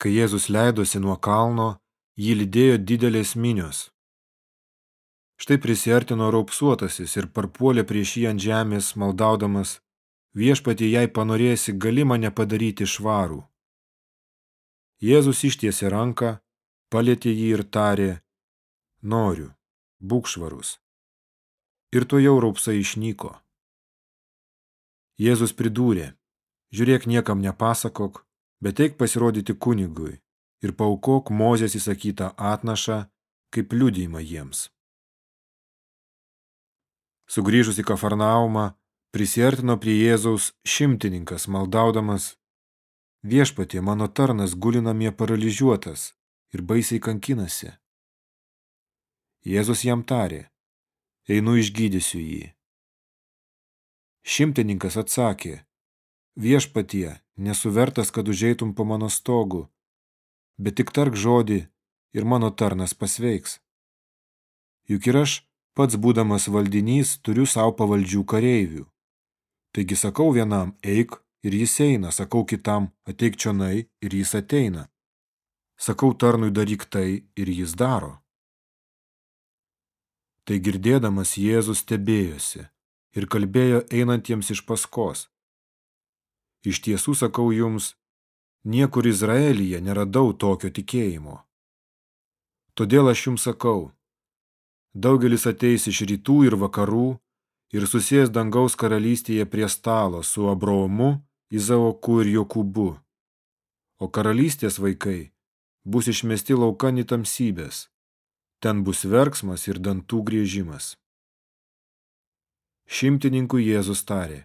Kai Jėzus leidosi nuo kalno, jį lydėjo didelės minios. Štai prisiartino raupsuotasis ir parpuolė prieš jį ant žemės, maldaudamas, viešpatį jai panorėsi, gali mane padaryti švarų. Jėzus ištiesė ranką, palėtė jį ir tarė, noriu, būk švarus. Ir to jau raupsai išnyko. Jėzus pridūrė, žiūrėk niekam nepasakok, bet eik pasirodyti kunigui ir paukok Mozės įsakytą atnašą kaip liudijimą jiems. Sugrįžus į Kafarnaumą, prisiartino prie Jėzaus šimtininkas, maldaudamas, viešpatie mano tarnas guli namie paralyžiuotas ir baisiai kankinasi. Jėzus jam tarė, einu išgydysiu jį. Šimtininkas atsakė, viešpatie, nesuvertas, kad užeitum po mano stogu, bet tik tark žodį ir mano tarnas pasveiks. Juk ir aš, pats būdamas valdinys, turiu savo pavaldžių kareivių. Taigi sakau vienam, eik ir jis eina, sakau kitam, ateik čionai ir jis ateina. Sakau tarnui daryk tai ir jis daro. Tai girdėdamas Jėzus stebėjosi ir kalbėjo einantiems iš paskos. Iš tiesų sakau jums, niekur Izraelyje neradau tokio tikėjimo. Todėl aš jums sakau, daugelis ateis iš rytų ir vakarų ir susės dangaus karalystėje prie stalo su Abraomu, Izaoku ir Jokūbu. O karalystės vaikai bus išmesti laukan į tamsybės. Ten bus verksmas ir dantų griežimas. Šimtininkų Jėzus tarė,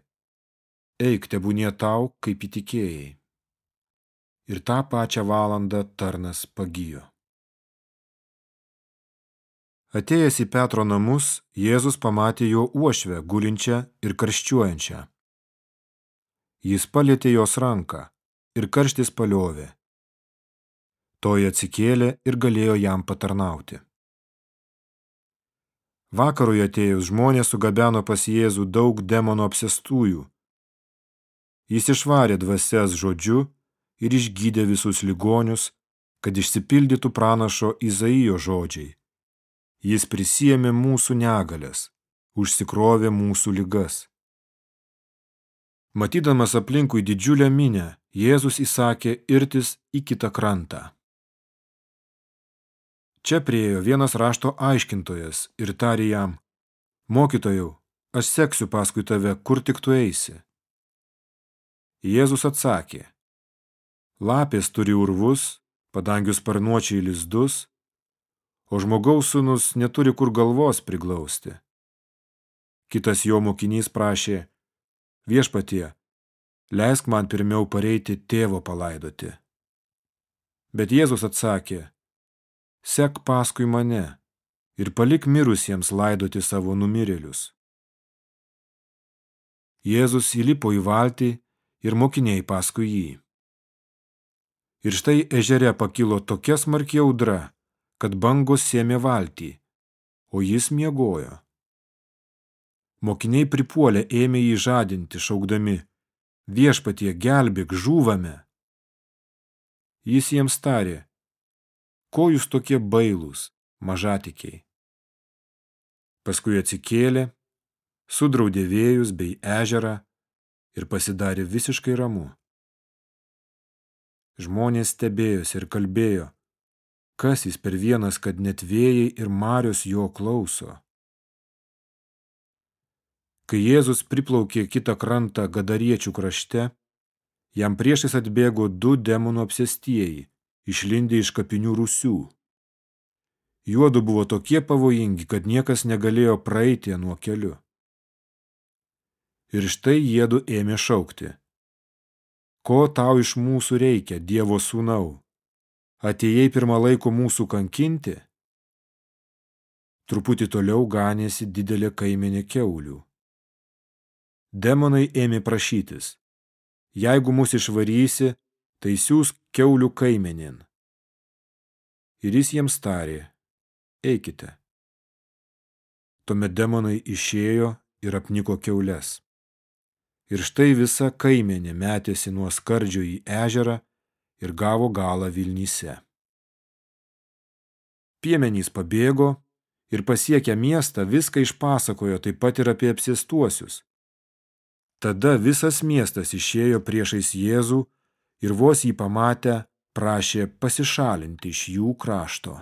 eik tebūnie tau, kaip įtikėjai. Ir tą pačią valandą tarnas pagijo. Atėjęs į Petro namus, Jėzus pamatė jo uošvę gulinčią ir karščiuojančią. Jis palėtė jos ranką ir karštis paliovė. Toji atsikėlė ir galėjo jam patarnauti. Vakarui atėjus žmonės sugabeno pas Jėzų daug demono apsėstųjų. Jis išvarė dvasias žodžiu ir išgydė visus ligonius, kad išsipildytų pranašo Izaijo žodžiai. Jis prisijėmė mūsų negalės, užsikrovė mūsų ligas. Matydamas aplinkui didžiulę minę, Jėzus įsakė irtis į kitą krantą. Čia priejo vienas rašto aiškintojas ir tarė jam, mokytojau, aš seksiu paskui tave, kur tik tu eisi. Jėzus atsakė, lapės turi urvus, padangius sparnuočiai lizdus, o žmogaus sūnus neturi kur galvos priglausti. Kitas jo mokinys prašė, viešpatie, leisk man pirmiau pareiti tėvo palaidoti. Bet Jėzus atsakė, sek paskui mane ir palik mirusiems laidoti savo numirėlius. Jėzus įlipo į valtį ir mokiniai paskui jį. Ir štai ežere pakilo tokia smarki audra, kad bangos sėmė valtį, o jis miegojo. Mokiniai pripuolė ėmė jį žadinti, šaukdami, viešpatie gelbėk, žūvame. Jis jiems tarė, ko jūs tokie bailūs, mažatikiai. Paskui atsikėlė, sudraudė vėjus bei ežerą ir pasidarė visiškai ramu. Žmonės stebėjosi ir kalbėjo, Kas jis per vienas, kad net vėjai ir marios jo klauso? Kai Jėzus priplaukė kitą krantą gadariečių krašte, jam priešais atbėgo du demonų apsėstieji, išlindę iš kapinių rusių. Juodu buvo tokie pavojingi, kad niekas negalėjo praeiti nuo keliu. Ir štai jėdu ėmė šaukti. Ko tau iš mūsų reikia, Dievo sūnau? atėjai pirmą laiko mūsų kankinti? Truputį toliau ganėsi didelė kaimenė keulių. Demonai ėmė prašytis. Jeigu mus išvarysi, tai siūs keulių kaimenin. Ir jis jiems tarė, eikite. Tuomet demonai išėjo ir apniko keules. Ir štai visa kaimenė metėsi nuo skardžio į ežerą ir gavo galą Vilnyse. Piemenys pabėgo ir pasiekę miestą viską išpasakojo taip pat ir apie apsėstuosius. Tada visas miestas išėjo priešais Jėzų ir vos jį pamatę prašė pasišalinti iš jų krašto.